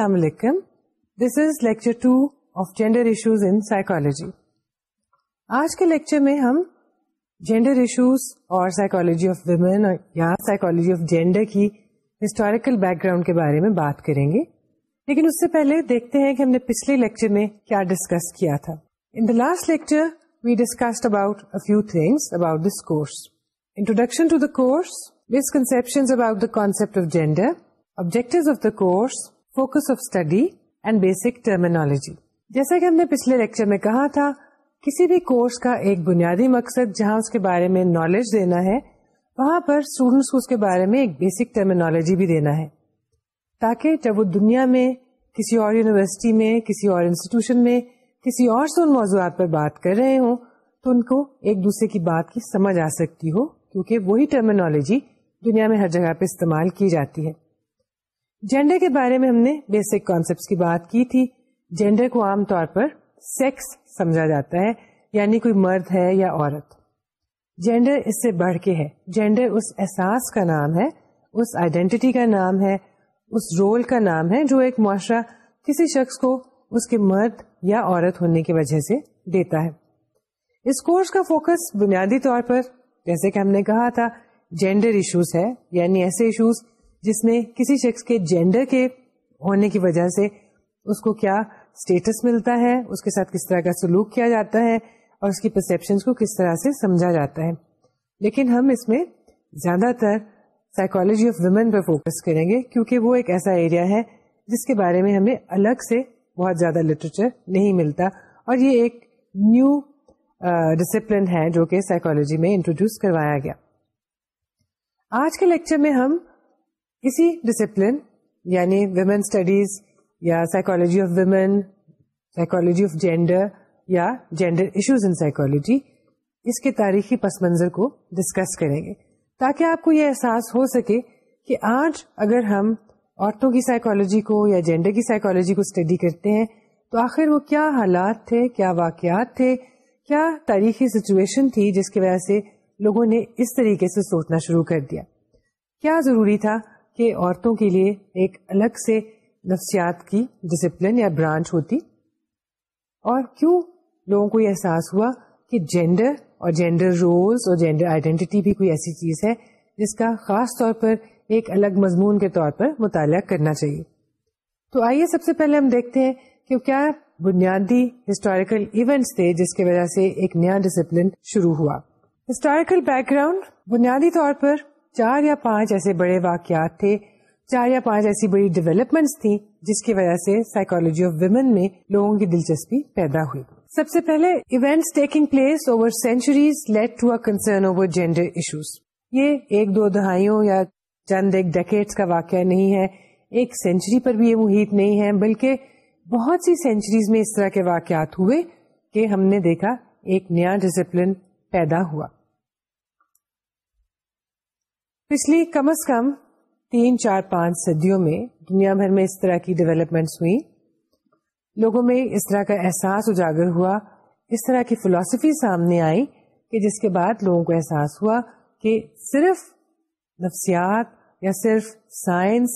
السلام علیکم this is lecture two of gender issues in psychology آج کے لیکچر میں ہم جینڈر ایشوز اور سائیکولوجی آف ویمن یا سائیکولوجی آف جینڈر کی ہسٹوریکل بیک گراؤنڈ کے بارے میں بات کریں گے لیکن اس سے پہلے دیکھتے ہیں کہ ہم نے پچھلے لیکچر میں کیا ڈسکس کیا تھا in the last lecture we discussed about a few things about this course introduction to the course misconception about the concept of gender objectives of the course focus of study and basic terminology جیسا کہ ہم نے پچھلے lecture میں کہا تھا کسی بھی کورس کا ایک بنیادی مقصد جہاں اس کے بارے میں نالج دینا ہے وہاں پر اسٹوڈینٹس کو اس کے بارے میں ایک بیسک ٹرمینالوجی بھی دینا ہے تاکہ جب وہ دنیا میں کسی اور یونیورسٹی میں کسی اور انسٹیٹیوشن میں کسی اور سے ان موضوعات پر بات کر رہے ہوں تو ان کو ایک دوسرے کی بات کی سمجھ آ سکتی ہو کیونکہ وہی ٹرمینالوجی دنیا میں ہر جگہ پہ استعمال کی جاتی ہے جینڈر کے بارے میں ہم نے بیسک کانسپٹ کی بات کی تھی جینڈر کو عام طور پر سیکس سمجھا جاتا ہے یعنی کوئی مرد ہے یا عورت جینڈر اس سے بڑھ کے ہے جینڈر اس احساس کا نام ہے اس آئیڈینٹی کا نام ہے اس رول کا نام ہے جو ایک معاشرہ کسی شخص کو اس کے مرد یا عورت ہونے کی وجہ سے دیتا ہے اس کورس کا فوکس بنیادی طور پر جیسے کہ ہم نے کہا تھا جینڈر ایشوز ہے یعنی ایسے ایشوز جس میں کسی شخص کے جینڈر کے ہونے کی وجہ سے اس کو کیا اسٹیٹس ملتا ہے اس کے ساتھ کس طرح کا سلوک کیا جاتا ہے اور اس کی پرسپشن کو کس طرح سے سمجھا جاتا ہے لیکن ہم اس میں زیادہ تر سائیکولوجی آف ویمن پر فوکس کریں گے کیونکہ وہ ایک ایسا ایریا ہے جس کے بارے میں ہمیں الگ سے بہت زیادہ لٹریچر نہیں ملتا اور یہ ایک نیو ڈسپلن ہے جو کہ سائیکالوجی میں انٹروڈیوس کروایا گیا آج کے لیکچر میں ہم کسی ڈسپلن یعنی ویمن اسٹڈیز یا psychology of women psychology of gender یا جینڈر ایشوز ان سائیکولوجی اس کے تاریخی پس منظر کو ڈسکس کریں گے تاکہ آپ کو یہ احساس ہو سکے کہ آج اگر ہم عورتوں کی سائیکالوجی کو یا جینڈر کی سائیکالوجی کو اسٹڈی کرتے ہیں تو آخر وہ کیا حالات تھے کیا واقعات تھے کیا تاریخی سچویشن تھی جس کی وجہ سے لوگوں نے اس طریقے سے سوچنا شروع کر دیا کیا ضروری تھا کہ عورتوں کے لیے ایک الگ سے نفسیات کی ڈسپلن یا برانچ ہوتی اور کیوں لوگوں کو یہ احساس ہوا کہ جینڈر جینڈر جینڈر اور اور رولز آئیڈینٹی بھی کوئی ایسی چیز ہے جس کا خاص طور پر ایک الگ مضمون کے طور پر مطالعہ کرنا چاہیے تو آئیے سب سے پہلے ہم دیکھتے ہیں کہ کیا بنیادی ہسٹوریکل ایونٹس تھے جس کی وجہ سے ایک نیا ڈسپلن شروع ہوا ہسٹوریکل بیک گراؤنڈ بنیادی طور پر چار یا پانچ ایسے بڑے واقعات تھے چار یا پانچ ایسی بڑی ڈیولپمنٹ تھی جس کی وجہ سے سائیکولوجی آف ویمن میں لوگوں کی دلچسپی پیدا ہوئی سب سے پہلے event place over centuries a concern over gender issues یہ ایک دو دہائیوں یا چند ایک ڈیکیٹ کا واقعہ نہیں ہے ایک سینچری پر بھی یہ محیط نہیں ہے بلکہ بہت سی سینچریز میں اس طرح کے واقعات ہوئے کہ ہم نے دیکھا ایک نیا ڈسپلن پیدا ہوا پچھلی کم از کم تین چار پانچ صدیوں میں دنیا بھر میں اس طرح کی ڈیولپمنٹس ہوئی لوگوں میں اس طرح کا احساس اجاگر ہوا اس طرح کی فلاسفی سامنے آئی کہ جس کے بعد لوگوں کو احساس ہوا کہ صرف نفسیات یا صرف سائنس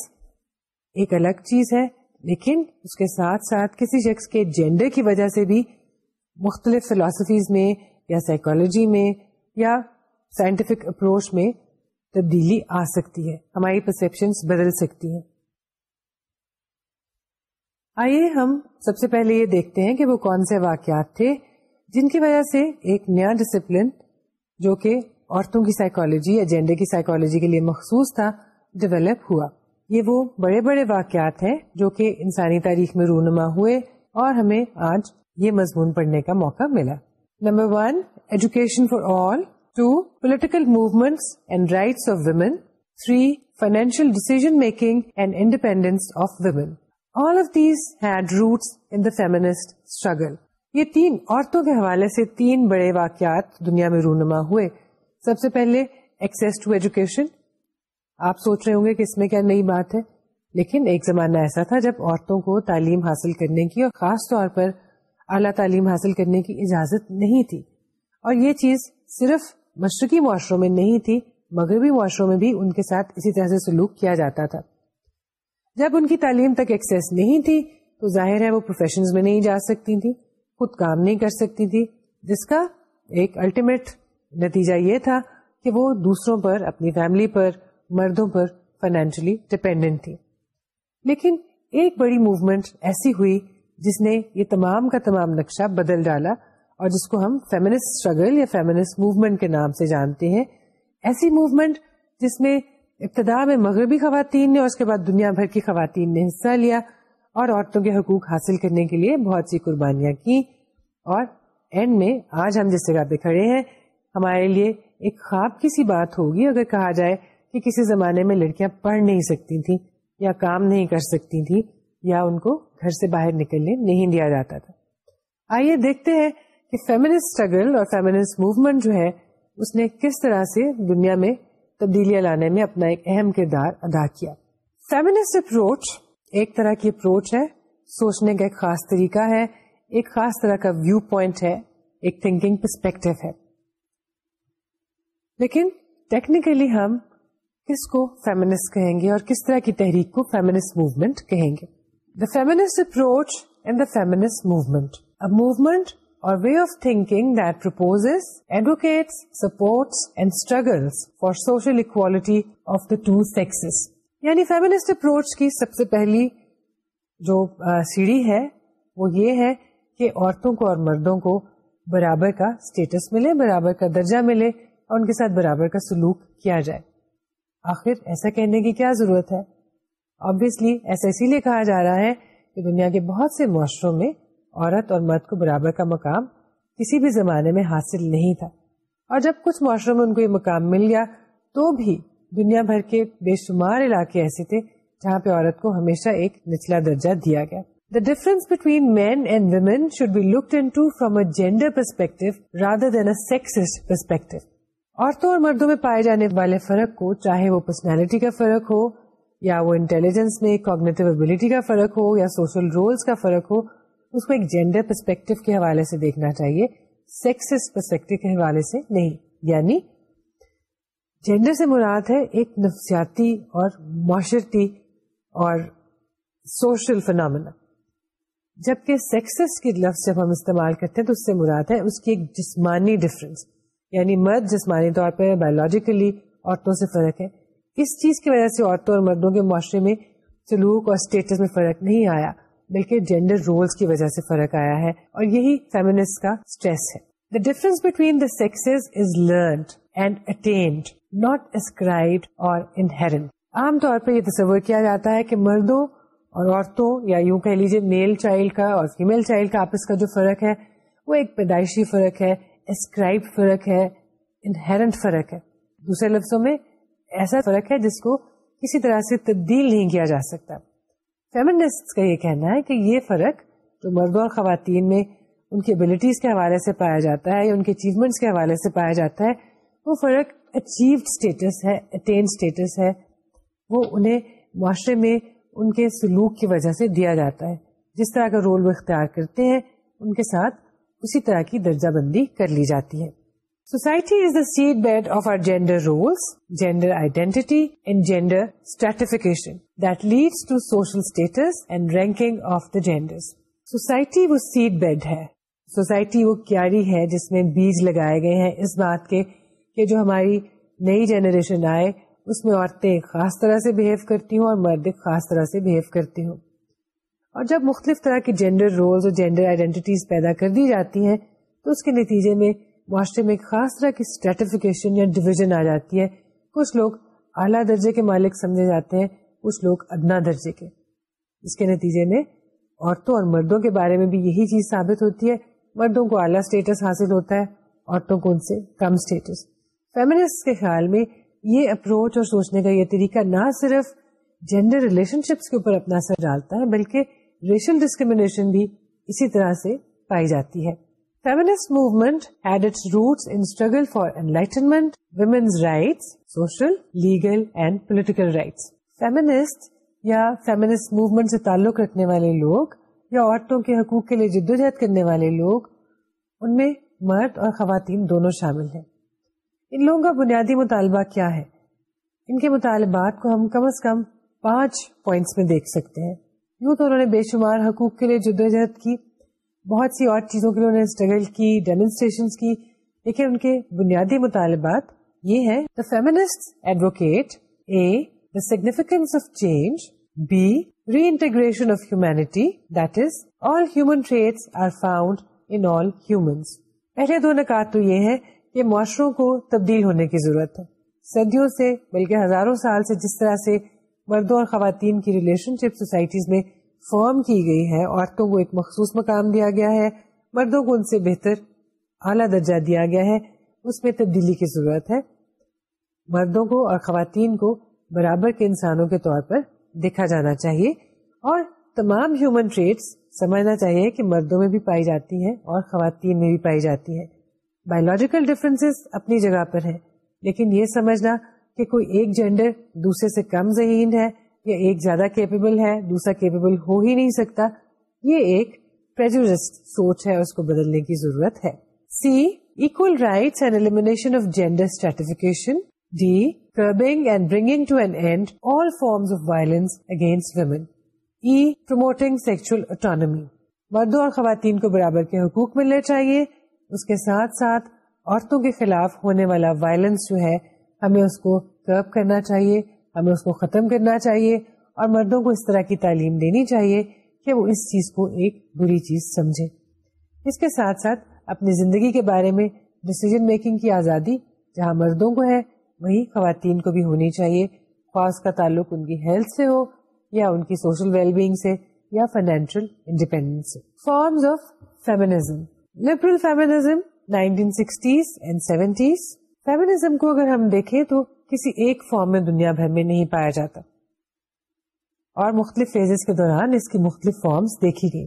ایک الگ چیز ہے لیکن اس کے ساتھ ساتھ کسی شخص کے جینڈر کی وجہ سے بھی مختلف فلاسفیز میں یا سائیکالوجی میں یا سائنٹیفک اپروچ میں تبدیلی آ سکتی ہے ہماری پرسپشن بدل سکتی ہیں آئیے ہم سب سے پہلے یہ دیکھتے ہیں کہ وہ کون سے واقعات تھے جن کی وجہ سے ایک نیا ڈسپلن جو کہ عورتوں کی سائیکولوجی ایجنڈے کی سائیکولوجی کے لیے مخصوص تھا ڈیولپ ہوا یہ وہ بڑے بڑے واقعات ہیں جو کہ انسانی تاریخ میں رونما ہوئے اور ہمیں آج یہ مضمون پڑھنے کا موقع ملا number one education for all two political movements and rights of women three financial decision making and independence of women all of these had roots in the feminist struggle یہ تین عورتوں کے حوالے سے تین بڑے واقعات دنیا میں رونما ہوئے سب سے پہلے ایکسیس ٹو ایجوکیشن آپ سوچ رہے ہوں گے کہ اس میں کیا نئی بات ہے لیکن ایک زمانہ ایسا تھا جب عورتوں کو تعلیم حاصل کرنے کی اور خاص طور پر اعلیٰ تعلیم حاصل کرنے کی اجازت نہیں تھی اور یہ چیز صرف مشرقی معاشروں میں نہیں تھی مغربی معاشروں میں بھی ان کے ساتھ اسی طرح سے سلوک کیا جاتا تھا جب ان کی تعلیم تک میں نہیں جا سکتی تھی خود کام نہیں کر سکتی تھی جس کا ایک الٹیمیٹ نتیجہ یہ تھا کہ وہ دوسروں پر اپنی فیملی پر مردوں پر فائنینشلی ڈپینڈنٹ تھی لیکن ایک بڑی موومنٹ ایسی ہوئی جس نے یہ تمام کا تمام نقشہ بدل ڈالا اور جس کو ہم فیمنسٹ اسٹرگل یا فیمنسٹ موومنٹ کے نام سے جانتے ہیں ایسی موومنٹ جس میں ابتدا میں مغربی خواتین نے اور اس کے بعد دنیا بھر کی خواتین نے حصہ لیا اور عورتوں کے حقوق حاصل کرنے کے لیے بہت سی قربانیاں کی اور اینڈ میں آج ہم جس جگہ پہ کھڑے ہیں ہمارے لیے ایک خواب کی سی بات ہوگی اگر کہا جائے کہ کسی زمانے میں لڑکیاں پڑھ نہیں سکتی تھیں یا کام نہیں کر سکتی تھیں یا ان کو گھر سے باہر نکلنے نہیں دیا جاتا تھا آئیے دیکھتے ہیں کہ فیمنسٹ اسٹرگل اور فیمنسٹ موومنٹ جو ہے اس نے کس طرح سے دنیا میں تبدیلیاں لانے میں اپنا ایک اہم کردار ادا کیا فیمنسٹ اپروچ ایک طرح کی اپروچ ہے سوچنے کا ایک خاص طریقہ ہے ایک خاص طرح کا ویو پوائنٹ ہے ایک تھنکنگ پرسپیکٹو ہے لیکن ٹیکنیکلی ہم کس کو فیمنسٹ کہیں گے اور کس طرح کی تحریک کو فیمنسٹ موومنٹ کہیں گے the feminist approach and the feminist movement اب موومنٹ وے آف تھنگ پر سوشل یعنی پہلی جو مردوں کو برابر کا اسٹیٹس ملے برابر کا درجہ ملے اور ان کے ساتھ برابر کا سلوک کیا جائے آخر ایسا کہنے کی کیا ضرورت ہے آبویسلی ایسا اسی لیے کہا جا رہا ہے کہ دنیا کے بہت سے معاشروں میں عورت اور مرد کو برابر کا مقام کسی بھی زمانے میں حاصل نہیں تھا اور جب کچھ معاشروں میں ان کو یہ مقام مل گیا تو بھی دنیا بھر کے بے شمار علاقے ایسے تھے جہاں پہ عورت کو ہمیشہ ایک نچلا درجہ دیا گیا gender perspective rather than a perspective عورتوں اور مردوں میں پائے جانے والے فرق کو چاہے وہ پرسنالٹی کا فرق ہو یا وہ انٹیلیجنس میں کوگنیٹو ابلیٹی کا فرق ہو یا سوشل رولس کا فرق ہو اس کو ایک جینڈر پرسپیکٹو کے حوالے سے دیکھنا چاہیے سیکسس پرسپیکٹو کے حوالے سے نہیں یعنی جینڈر سے مراد ہے ایک نفسیاتی اور معاشرتی اور سوشل فنامنا جبکہ سیکسس کے لفظ جب ہم استعمال کرتے ہیں تو اس سے مراد ہے اس کی ایک جسمانی ڈفرینس یعنی مرد جسمانی طور پر بایولوجیکلی عورتوں سے فرق ہے اس چیز کی وجہ سے عورتوں اور مردوں کے معاشرے میں سلوک اور اسٹیٹس میں فرق نہیں آیا بلکہ جینڈر رولس کی وجہ سے فرق آیا ہے اور یہی فیمنسٹ کا ہے difference learned and attend inherent عام طور پر یہ تصور کیا جاتا ہے کہ مردوں اور عورتوں یا یوں کہہ لیجیے میل چائلڈ کا اور فیمل چائلڈ کا آپس کا جو فرق ہے وہ ایک پیدائشی فرق ہے اسکرائب فرق ہے انہرنٹ فرق ہے دوسرے لفظوں میں ایسا فرق ہے جس کو کسی طرح سے تبدیل نہیں کیا جا سکتا فیمنسٹ کا یہ کہنا ہے کہ یہ فرق جو مردوں اور خواتین میں ان کی ابلیٹیز کے حوالے سے پایا جاتا ہے یا ان کے اچیومنٹس کے حوالے سے پایا جاتا ہے وہ فرق اچیوڈ اسٹیٹس ہے اٹین اسٹیٹس ہے وہ انہیں معاشرے میں ان کے سلوک کی وجہ سے دیا جاتا ہے جس طرح کا رول وہ اختیار کرتے ہیں ان کے ساتھ اسی طرح کی درجہ بندی کر لی جاتی ہے society is the seedbed of our gender roles gender identity and ہے جس میں بیج لگائے گئے اس بات کے جو ہماری نئی جنریشن آئے اس میں عورتیں خاص طرح سے بہیو کرتی ہوں اور مرد خاص طرح سے بہیو کرتی ہوں اور جب مختلف طرح کے جینڈر رولس اور جینڈر آئیڈینٹیز پیدا کر دی جاتی ہیں تو اس کے نتیجے میں معاشرے میں ایک خاص طرح کی اسٹریٹیفکیشن یا ڈویژن آ جاتی ہے کچھ لوگ اعلیٰ درجے کے مالک سمجھے جاتے ہیں کچھ لوگ ادنا درجے کے اس کے نتیجے میں عورتوں اور مردوں کے بارے میں بھی یہی چیز ثابت ہوتی ہے مردوں کو اعلیٰ اسٹیٹس حاصل ہوتا ہے عورتوں کو ان سے کم اسٹیٹس فیمنسٹ کے خیال میں یہ اپروچ اور سوچنے کا یہ طریقہ نہ صرف جینڈر ریلیشن شپس کے اوپر اپنا اثر ڈالتا ہے بلکہ ریشل ڈسکریمنیشن بھی اسی طرح سے پائی جاتی ہے Feminist movement had its roots in struggle for enlightenment, women's rights, social, legal and political rights. Feminist یا فیمنسٹ موومنٹ سے تعلق رکھنے والے لوگ یا عورتوں کے حقوق کے لئے جدوجہد کرنے والے لوگ ان میں مرد اور خواتین دونوں شامل ہیں ان لوگوں کا بنیادی مطالبہ کیا ہے ان کے مطالبات کو ہم کم از کم پانچ پوائنٹس میں دیکھ سکتے ہیں یوں تو انہوں نے بے شمار حقوق کے لئے جدوجہد کی بہت سی اور چیزوں کے لیے انہوں نے اسٹرگل کی ڈیمونسٹریشن کی لیکن ان کے بنیادی مطالبات یہ ہیں the feminist advocate a the significance of change by reintegration of humanity that is all human traits are found in all humans پہلے دو نکات تو یہ ہیں کہ معاشروں کو تبدیل ہونے کی ضرورت ہے صدیوں سے بلکہ ہزاروں سال سے جس طرح سے مردوں اور خواتین کی ریلیشن شپ سوسائٹیز میں فارم کی گئی ہے عورتوں کو ایک مخصوص مقام دیا گیا ہے مردوں کو ان سے بہتر اعلیٰ درجہ دیا گیا ہے اس میں تبدیلی کی ضرورت ہے مردوں کو اور خواتین کو برابر کے انسانوں کے طور پر دیکھا جانا چاہیے اور تمام ہیومن ٹریٹس سمجھنا چاہیے کہ مردوں میں بھی پائی جاتی ہیں اور خواتین میں بھی پائی جاتی ہیں بایولوجیکل ڈفرینس اپنی جگہ پر ہیں لیکن یہ سمجھنا کہ کوئی ایک جینڈر دوسرے سے کم ذہین ہے یہ ایک زیادہ کیپیبل ہے دوسرا کیپیبل ہو ہی نہیں سکتا یہ ایک سوچ ہے اس کو بدلنے کی ضرورت ہے C bringing to D curbing all forms of violence against women E promoting sexual autonomy مردوں اور خواتین کو برابر کے حقوق ملنے چاہیے اس کے ساتھ ساتھ عورتوں کے خلاف ہونے والا وائلنس جو ہے ہمیں اس کو کرب کرنا چاہیے ہمیں اس کو ختم کرنا چاہیے اور مردوں کو اس طرح کی تعلیم دینی چاہیے کہ وہ اس چیز کو ایک بری چیز سمجھے اس کے ساتھ ساتھ اپنی زندگی کے بارے میں ڈسیزن میکنگ کی آزادی جہاں مردوں کو ہے وہی خواتین کو بھی ہونی چاہیے خواص کا تعلق ان کی ہیلتھ سے ہو یا ان کی سوشل ویل بینگ سے یا فائنینشل انڈیپینڈنس سے forms of feminism liberal 1960s nineteen sixties feminism کو اگر ہم دیکھیں تو کسی ایک فارم میں دنیا بھر میں نہیں پایا جاتا اور مختلف فیزز کے دوران اس کی مختلف فارمز دیکھی گئی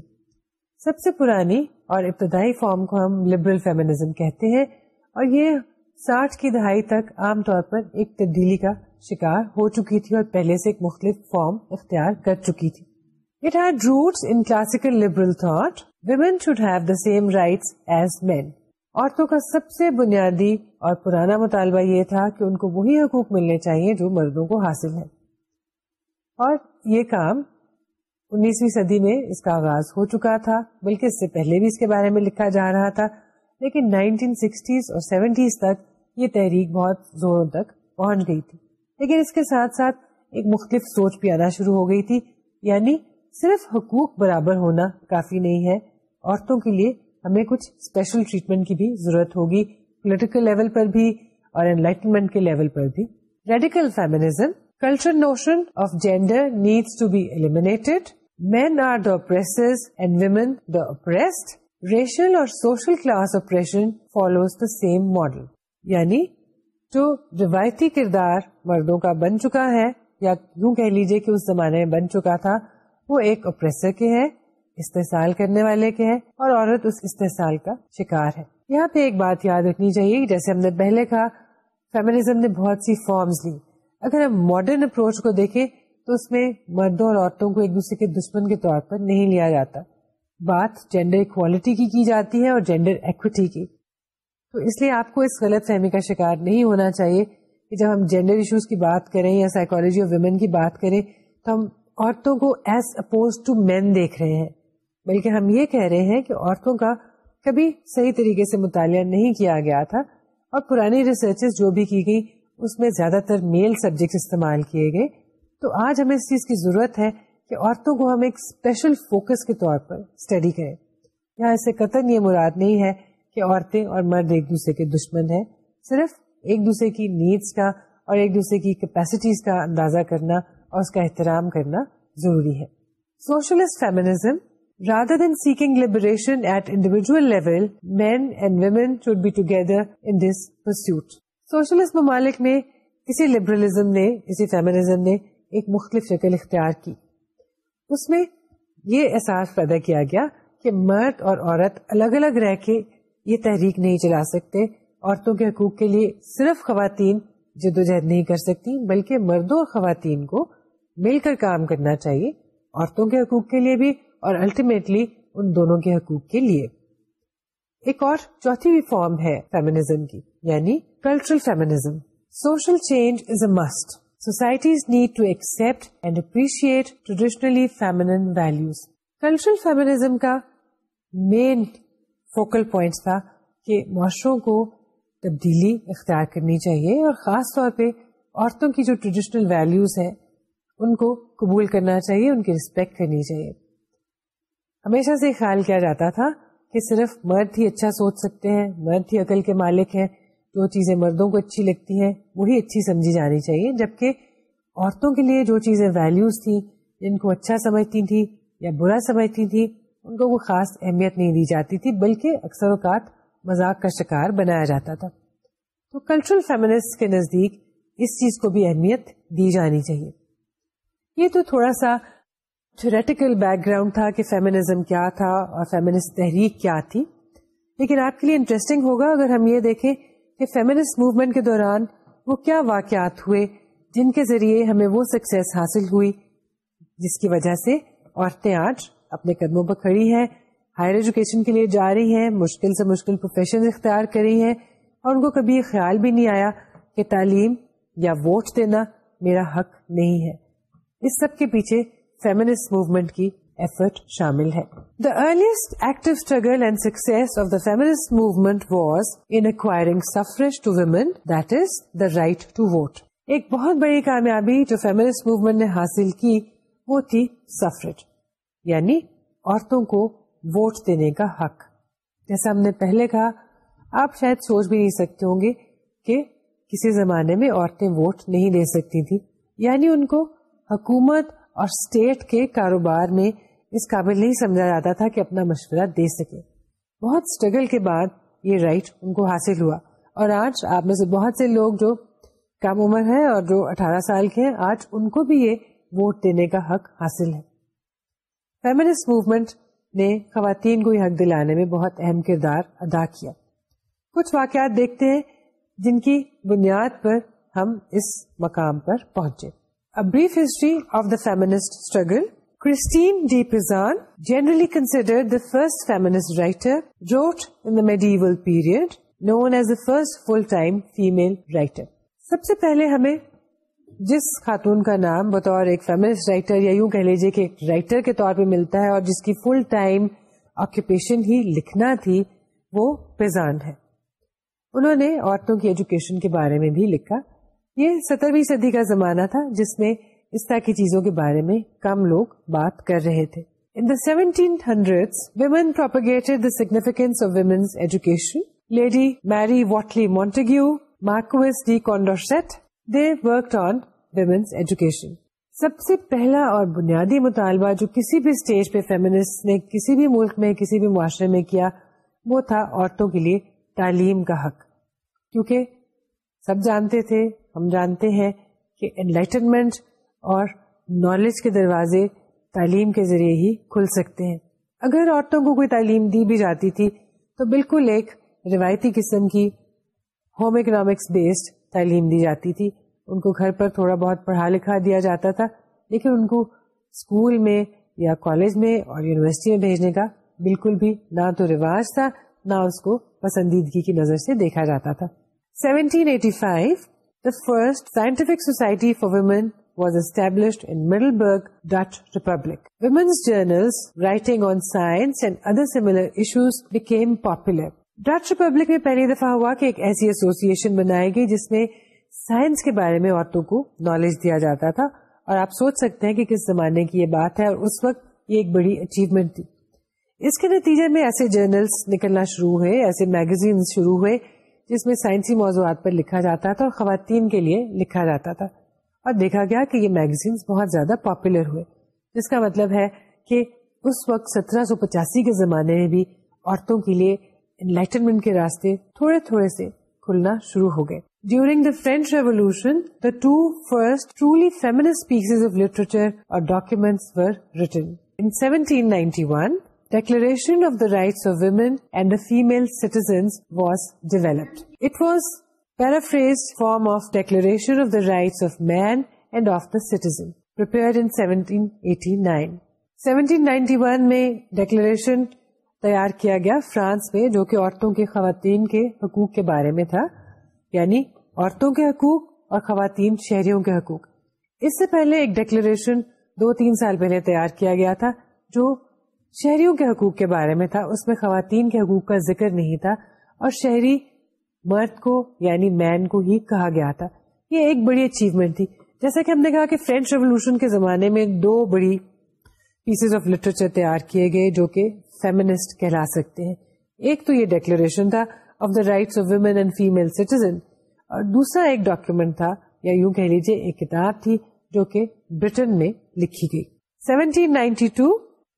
سب سے پرانی اور ابتدائی فارم کو ہم لبرل فیمنزم کہتے ہیں اور یہ ساٹھ کی دہائی تک عام طور پر ایک تبدیلی کا شکار ہو چکی تھی اور پہلے سے ایک مختلف فارم اختیار کر چکی تھی کلاسیکل لبرل ایز مین عورتوں کا سب سے بنیادی اور پرانا مطالبہ یہ تھا کہ ان کو وہی حقوق ملنے چاہیے جو مردوں کو حاصل ہے اور اور یہ کام انیسویں صدی میں میں اس اس اس کا آغاز ہو چکا تھا تھا بلکہ سے پہلے بھی کے بارے لکھا جا رہا لیکن نائنٹین سکسٹیز سیونٹیز تک یہ تحریک بہت زوروں تک پہنچ گئی تھی لیکن اس کے ساتھ ساتھ ایک مختلف سوچ بھی آنا شروع ہو گئی تھی یعنی صرف حقوق برابر ہونا کافی نہیں ہے عورتوں کے لیے ہمیں کچھ اسپیشل ٹریٹمنٹ کی بھی ضرورت ہوگی پولیٹیکل لیول پر بھی اور انٹرمنٹ کے لیول پر بھی radical feminism culture notion of gender needs to be all men are the oppressors and women the oppressed racial اور social class oppression follows the same model یعنی جو روایتی کردار مردوں کا بن چکا ہے یا یوں کہہ لیجیے کہ اس زمانے میں بن چکا تھا وہ ایک اوپریسر کے ہے استحصال کرنے والے کے ہیں اور عورت اس استحصال کا شکار ہے یہاں پہ ایک بات یاد رکھنی چاہیے جیسے ہم نے پہلے کہا فیملیزم نے بہت سی فارمز لی اگر ہم ماڈرن اپروچ کو دیکھیں تو اس میں مردوں اور عورتوں کو ایک دوسرے کے دشمن کے طور پر نہیں لیا جاتا بات جینڈر اکوالٹی کی کی جاتی ہے اور جینڈر ایکوٹی کی تو اس لیے آپ کو اس غلط فہمی کا شکار نہیں ہونا چاہیے کہ جب ہم جینڈر ایشوز کی بات کریں یا سائیکولوجی آف ویمن کی بات کریں تو ہم عورتوں کو ایز اپوز ٹو مین دیکھ رہے ہیں بلکہ ہم یہ کہہ رہے ہیں کہ عورتوں کا کبھی صحیح طریقے سے مطالعہ نہیں کیا گیا تھا اور پرانی ریسرچ جو بھی کی گئی اس میں زیادہ تر میل سبجیکٹ استعمال کیے گئے تو آج ہمیں اس چیز کی ضرورت ہے کہ عورتوں کو ہم ایک اسپیشل فوکس کے طور پر اسٹڈی کریں یہاں اس سے قطر یہ مراد نہیں ہے کہ عورتیں اور مرد ایک دوسرے کے دشمن ہیں صرف ایک دوسرے کی نیڈس کا اور ایک دوسرے کی کیپیسٹیز کا اندازہ کرنا اور اس کا احترام کرنا ضروری ہے socialist feminism Rather than seeking liberation at individual level, men and women should be together in this pursuit. Socialist ممالک میں کسی liberalism نے کسی feminism نے ایک مختلف شکل اختیار کی اس میں یہ احساس پیدا کیا گیا کہ مرد اور عورت الگ الگ رہ کے یہ تحریک نہیں چلا سکتے عورتوں کے حقوق کے لیے صرف خواتین جدوجہد نہیں کر سکتی بلکہ مردوں اور خواتین کو مل کر کام کرنا چاہیے عورتوں کے حقوق کے لیے بھی اور الٹیمیٹلی ان دونوں کے حقوق کے لیے ایک اور چوتھی بھی فارم ہے فیمنزم کی یعنی cultural feminism social change is a must societies need to accept and appreciate traditionally feminine values cultural feminism کا مین فوکل پوائنٹ تھا کہ معاشروں کو تبدیلی اختیار کرنی چاہیے اور خاص طور پہ عورتوں کی جو ٹریڈیشنل ویلوز ہیں ان کو قبول کرنا چاہیے ان کی ریسپیکٹ کرنی چاہیے ہمیشہ سے خیال کیا جاتا تھا کہ صرف مرد ہی اچھا سوچ سکتے ہیں مرد ہی عقل کے مالک ہیں جو چیزیں مردوں کو اچھی لگتی ہیں وہی اچھی سمجھی جانی چاہیے جبکہ عورتوں کے لیے جو چیزیں ویلوز تھیں جن کو اچھا سمجھتی تھی یا برا سمجھتی تھی ان کو وہ خاص اہمیت نہیں دی جاتی تھی بلکہ اکثر اوقات مذاق کا شکار بنایا جاتا تھا تو کلچرل فیمنسٹ کے نزدیک اس چیز کو بھی اہمیت دی جانی چاہیے یہ تو تھوڑا سا بیک گراؤنڈ تھا کہ فیمنزم کیا تھا اور فیمنسٹ تحریک کیا تھی لیکن آپ کے لیے انٹرسٹنگ ہوگا اگر ہم یہ دیکھیں کہ فیمنسٹ موومنٹ کے دوران وہ کیا واقعات ہوئے جن کے ذریعے ہمیں وہ سکسیس حاصل ہوئی جس کی وجہ سے عورتیں آج اپنے قدموں پر کھڑی ہیں ہائر ایجوکیشن کے لیے جا رہی ہیں مشکل سے مشکل پروفیشن اختیار کری ہیں اور ان کو کبھی یہ خیال بھی نہیں آیا کہ تعلیم یا ووٹ دینا میرا حق نہیں ہے اس سب کے پیچھے فیمنسٹ موومنٹ کی ایفرٹ شامل ہے the earliest active struggle and of the feminist movement was to women that is the right to vote ایک بہت بڑی کامیابی جو فیمنسٹ موومنٹ نے حاصل کی وہ تھی سفرج یعنی عورتوں کو ووٹ دینے کا حق جیسا ہم نے پہلے کہا آپ شاید سوچ بھی نہیں سکتے ہوں گے کہ کسی زمانے میں عورتیں ووٹ نہیں دے سکتی تھی یعنی ان کو حکومت اور اسٹیٹ کے کاروبار میں اس قابل نہیں سمجھا جاتا تھا کہ اپنا مشورہ دے سکے بہت اسٹرگل کے بعد یہ رائٹ ان کو حاصل ہوا اور آج آپ میں سے سے بہت لوگ جو کم عمر ہیں اور جو اٹھارہ سال کے ہیں آج ان کو بھی یہ ووٹ دینے کا حق حاصل ہے فیمنس موومنٹ نے خواتین کو یہ حق دلانے میں بہت اہم کردار ادا کیا کچھ واقعات دیکھتے ہیں جن کی بنیاد پر ہم اس مقام پر پہنچے brief history of the time female writer. سب سے پہلے ہمیں جس خاتون کا نام بطور ایک فیمنسٹ رائٹر یا یوں کہہ لیجیے کہ ایک رائٹر کے طور پہ ملتا ہے اور جس کی فل ٹائم آکوپیشن ہی لکھنا تھی وہ پیزان ہے انہوں نے عورتوں کی ایجوکیشن کے بارے میں بھی لکھا یہ سترویں صدی کا زمانہ تھا جس میں اس طرح کی چیزوں کے بارے میں کم لوگ بات کر رہے تھے in the the significance women's education Lady Mary Wortley Montagu Marquis de Condorcet their work on women's education سب سے پہلا اور بنیادی مطالبہ جو کسی بھی اسٹیج پہ فیمنسٹ نے کسی بھی ملک میں کسی بھی معاشرے میں کیا وہ تھا عورتوں کے لیے تعلیم کا حق کیونکہ سب جانتے تھے ہم جانتے ہیں کہ انلائٹنمنٹ اور نالج کے دروازے تعلیم کے ذریعے ہی کھل سکتے ہیں اگر عورتوں کو کوئی تعلیم دی بھی جاتی تھی تو بالکل ایک روایتی قسم کی ہوم اکنامکس بیسڈ تعلیم دی جاتی تھی ان کو گھر پر تھوڑا بہت پڑھا لکھا دیا جاتا تھا لیکن ان کو اسکول میں یا کالج میں اور یونیورسٹی میں بھیجنے کا بالکل بھی نہ تو رواج تھا نہ اس کو پسندیدگی کی نظر سے دیکھا جاتا تھا 1785 eighty five first scientific society for women women's journal میں پہلی دفعہ ایک ایسی ایسوسیشن ایشن بنائے گی جس میں سائنس کے بارے میں عورتوں کو نالج دیا جاتا تھا اور آپ سوچ سکتے ہیں کہ کس زمانے کی یہ بات ہے اور اس وقت یہ ایک بڑی اچیومنٹ تھی اس کے نتیجے میں ایسے جرنلس نکلنا شروع ہوئے ایسے میگزین شروع ہوئے جس میں سائنسی موضوعات پر لکھا جاتا تھا اور خواتین کے لیے لکھا جاتا تھا اور دیکھا گیا کہ یہ میگزین بہت زیادہ پاپولر ہوئے جس کا مطلب ہے کہ اس وقت سترہ سو پچاسی کے زمانے میں بھی عورتوں کے لیے انلائٹنمنٹ کے راستے تھوڑے تھوڑے سے کھلنا شروع ہو گئے during the French revolution the two first truly pieces of literature اور ڈاکیومینٹس نائنٹی 1791 نائنٹی ون میں تیار کیا گیا فرانس میں جو کہ عورتوں کے خواتین کے حقوق کے بارے میں تھا یعنی عورتوں کے حقوق اور خواتین شہریوں کے حقوق اس سے پہلے ایک ڈیکلریشن دو تین سال پہلے تیار کیا گیا تھا جو شہریوں کے حقوق کے بارے میں تھا اس میں خواتین کے حقوق کا ذکر نہیں تھا اور شہری مرد کو یعنی مین کو ہی کہا گیا تھا یہ ایک بڑی اچیومنٹ تھی جیسا کہ ہم نے کہا کہ فرینچ ریولیوشن کے زمانے میں دو بڑی پیسز آف لٹریچر تیار کیے گئے جو کہ فیمنسٹ کہلا سکتے ہیں ایک تو یہ ڈیکلریشن تھا of the rights of women and female citizen اور دوسرا ایک ڈاکیومینٹ تھا یا یوں کہہ لیجیے ایک کتاب تھی جو کہ برٹن میں لکھی گئی 1792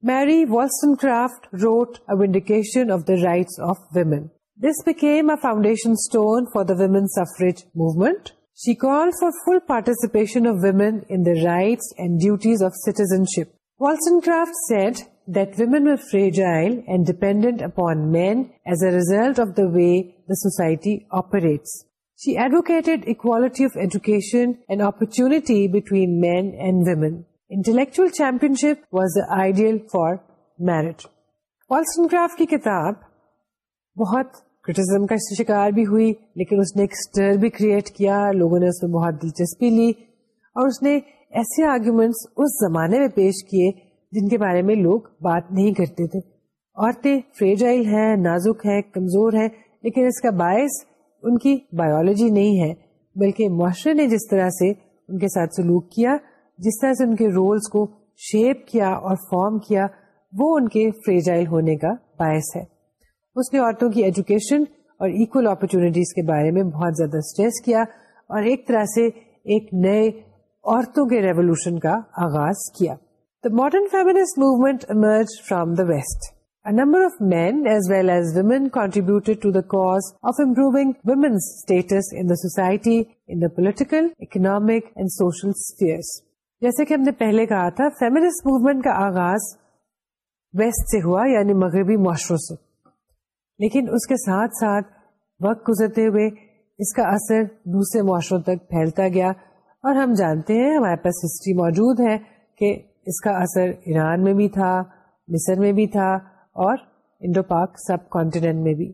Mary Wollstonecraft wrote A Vindication of the Rights of Women. This became a foundation stone for the women's suffrage movement. She called for full participation of women in the rights and duties of citizenship. Wollstonecraft said that women were fragile and dependent upon men as a result of the way the society operates. She advocated equality of education and opportunity between men and women. کی کتاب کا شکار بھی create کیا اور زمانے میں پیش کیے جن کے بارے میں لوگ بات نہیں کرتے تھے عورتیں فریجائل ہیں نازک ہیں کمزور ہیں لیکن اس کا باعث ان کی بایولوجی نہیں ہے بلکہ معاشرے نے جس طرح سے ان کے ساتھ سلوک کیا جس طرح سے ان کے رولز کو شیپ کیا اور فارم کیا وہ ان کے فریجائل ہونے کا باعث ہے اس نے عورتوں کی ایجوکیشن اور ایکول اپرچونیٹیز کے بارے میں بہت زیادہ سٹریس کیا اور ایک طرح سے ایک نئے عورتوں کے ریولوشن کا آغاز کیا the modern families movement emerge from the west A number of men as well as women contributed to the cause of improving women's status in the society, in the political, economic and social spheres. جیسے کہ ہم نے پہلے کہا تھا movement کا آغاز waste سے ہوا یعنی مغربی معاشروں سے لیکن اس کے ساتھ ساتھ وقت گزرتے ہوئے اس کا اثر دوسرے معاشروں تک پھیلتا گیا اور ہم جانتے ہیں ہمارے پاس ہسٹری موجود ہے کہ اس کا اثر ایران میں بھی تھا مصر میں بھی تھا اور انڈو پاک سب کانٹیننٹ میں بھی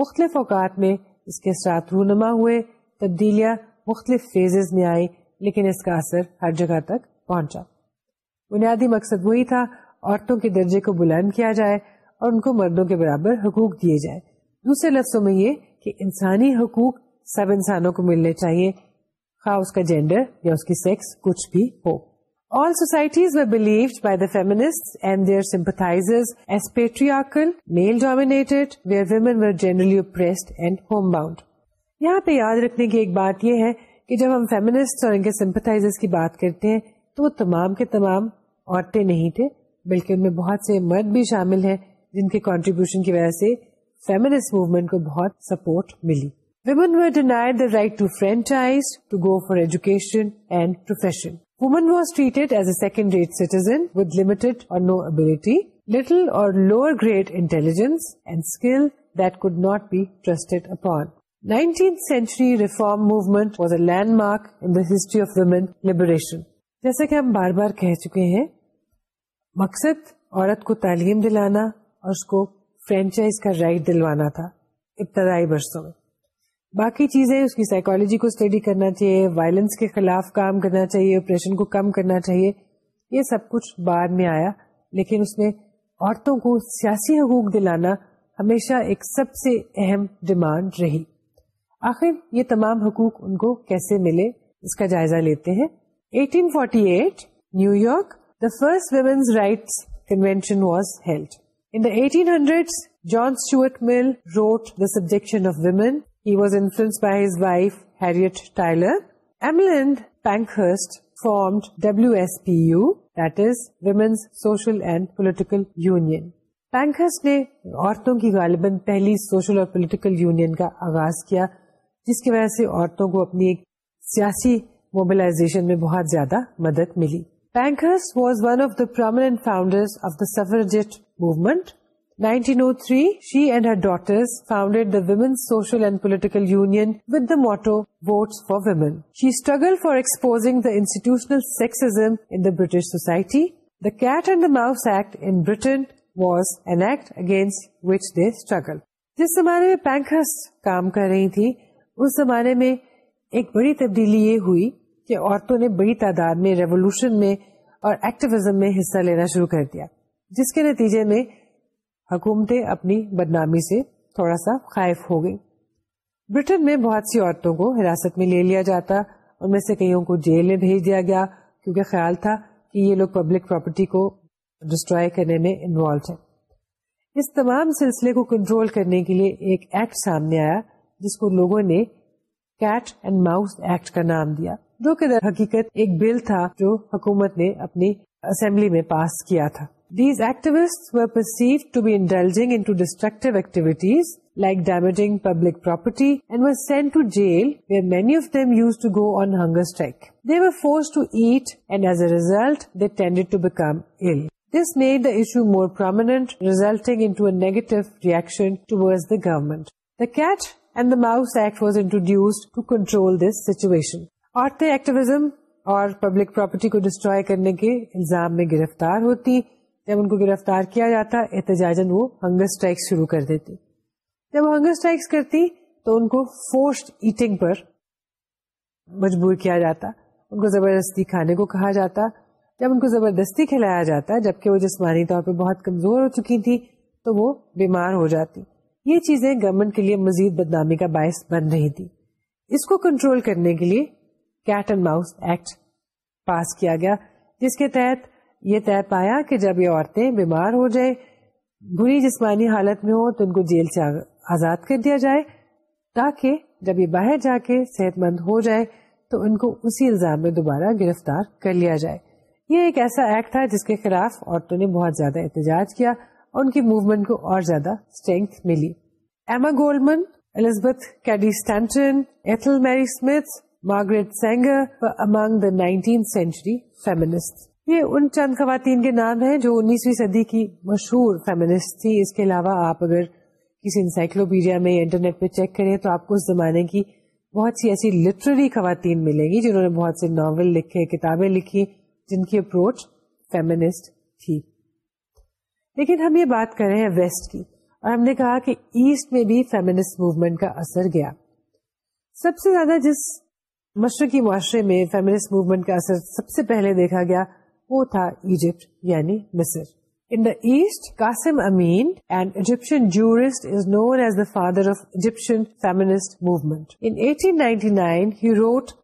مختلف اوقات میں اس کے ساتھ رونما ہوئے تبدیلیاں مختلف فیزز میں آئی لیکن اس کا اثر ہر جگہ تک پہنچا بنیادی مقصد وہی تھا عورتوں کے درجے کو بلند کیا جائے اور ان کو مردوں کے برابر حقوق دیے جائے دوسرے لفظوں میں یہ کہ انسانی حقوق سب انسانوں کو ملنے چاہیے خواہ اس کا جینڈر یا اس کی سیکس کچھ بھی ہو All societies were believed by the feminists and their sympathizers as patriarchal, male-dominated, where women were generally oppressed and homebound. یہاں پہ یاد رکھنے کی ایک بات یہ ہے کہ جب ہم فیمنسٹ اور ان کے سمپتائزرز کی بات کرتے ہیں تو وہ تمام کے تمام عورتیں نہیں تھے بلکہ ان میں بہت سے مرد بھی شامل ہیں جن کے کانٹریبیوشن کی وجہ سے فیمنسٹ موومنٹ کو بہت سپورٹ ملی women were denied the right to franchise to go for education and profession woman was treated as a second rate citizen with limited or no ability little or lower grade intelligence and skill that could not be trusted upon nineteenth century reform movement was a landmark in historian جیسا کہ ہم بار بار کہہ چکے ہیں مقصد عورت کو تعلیم دلانا اور اس کو فرینچائز کا رائٹ دلوانا تھا ابتدائی برسوں میں باقی چیزیں اس کی سائیکالوجی کو اسٹڈی کرنا چاہیے وائلنس کے خلاف کام کرنا چاہیے اپریشن کو کم کرنا چاہیے یہ سب کچھ بعد میں آیا لیکن اس میں عورتوں کو سیاسی حقوق دلانا ہمیشہ ایک سب سے اہم ڈیمانڈ رہی آخر یہ تمام حقوق ان کو کیسے ملے اس کا جائزہ لیتے ہیں 1848 forty eight New York the first women's in the 1800s John Stuart Mill wrote the subjection of women he was influenced by his wife Harriet Taylor Emmeline Pankhurst formed W S P U that is women's social and political union نے عورتوں کی غالباً پہلی social اور political union کا آغاز کیا جس کی وجہ سے عورتوں کو اپنی ایک سیاسی موبلائزیشن میں بہت زیادہ مدد ملی Pankhurst was one of the prominent founder of the suffragette movement 1903, she and her daughters founded the Women's Social and Political Union with the motto, Votes for Women. She struggled for exposing the institutional sexism in the British society. The Cat and the Mouse Act in Britain was an act against which they struggled. In this time, Pankhurst was working. اس زمانے میں ایک بڑی تبدیلی یہ ہوئی کہ عورتوں نے بڑی تعداد میں ریولوشن میں اور ایکٹیویزم میں حصہ لینا شروع کر دیا جس کے نتیجے میں حکومتیں اپنی بدنامی سے تھوڑا سا خائف ہو گئی برٹن میں بہت سی عورتوں کو حراست میں لے لیا جاتا ان میں سے کئیوں کو جیل میں بھیج دیا گیا کیونکہ خیال تھا کہ یہ لوگ پبلک پراپرٹی کو ڈسٹروئے کرنے میں انوالو ہے اس تمام سلسلے کو کنٹرول کرنے کے لیے ایک ایکٹ سامنے آیا جس کو لوگوں نے کیٹ اینڈ ماؤس ایکٹ کا نام دیا جو کہ در حقیقت ایک بل تھا جو حکومت نے اپنی اسمبلی میں پاس کیا تھا these activists many of them used to go on ہنگرائک the ways to eat and as a more prominent resulting into a negative reaction towards the government. The cat and mouse act was introduced اور public property کو destroy کرنے کے الزام میں گرفتار ہوتی جب ان کو گرفتار کیا جاتا احتجاج وہ ہنگسٹرائک شروع کر دیتی جب ہنگرٹر کرتی تو ان کو فورسڈ ایٹنگ پر مجبور کیا جاتا ان کو زبردستی کھانے کو کہا جاتا جب ان کو زبردستی کھلایا جاتا جبکہ وہ جسمانی طور پہ بہت کمزور ہو چکی تھی تو وہ بیمار ہو جاتی یہ چیزیں گورنمنٹ کے لیے مزید بدنامی کا باعث بن رہی تھی اس کو کنٹرول کرنے کے لیے cat and mouse act pass کیا گیا جس کے تحت یہ طے پایا کہ جب یہ عورتیں بیمار ہو جائیں بری جسمانی حالت میں ہو تو ان کو جیل سے آزاد کر دیا جائے تاکہ جب یہ باہر جا کے صحت مند ہو جائے تو ان کو اسی الزام میں دوبارہ گرفتار کر لیا جائے یہ ایک ایسا ایکٹ تھا جس کے خلاف عورتوں نے بہت زیادہ احتجاج کیا اور ان کی موومنٹ کو اور زیادہ اسٹرینتھ ملی ایما گولمن Elizabeth Cady Stanton Ethel Mary Smith Margaret Sanger the nineteen century feminist یہ ان چند خواتین کے نام ہیں جو انیسویں صدی کی مشہور فیمنسٹ تھی اس کے علاوہ آپ اگر کسی انسائکلوپیڈیا میں انٹرنیٹ پہ چیک کریں تو آپ کو اس زمانے کی بہت سی ایسی لٹری خواتین ملیں گی جنہوں نے بہت سے ناول لکھے کتابیں لکھی جن کی اپروچ فیمنسٹ تھی لیکن ہم یہ بات کر رہے ہیں ویسٹ کی اور ہم نے کہا کہ ایسٹ میں بھی فیمنسٹ موومنٹ کا اثر گیا سب سے زیادہ جس مشرقی معاشرے میں فیمنسٹ موومنٹ کا اثر سب سے پہلے دیکھا گیا وہ تھا ایجپٹ یعنی مصر in the east Qasim Amin and Egyptian jurist is as the father of Egyptian feminist movement he a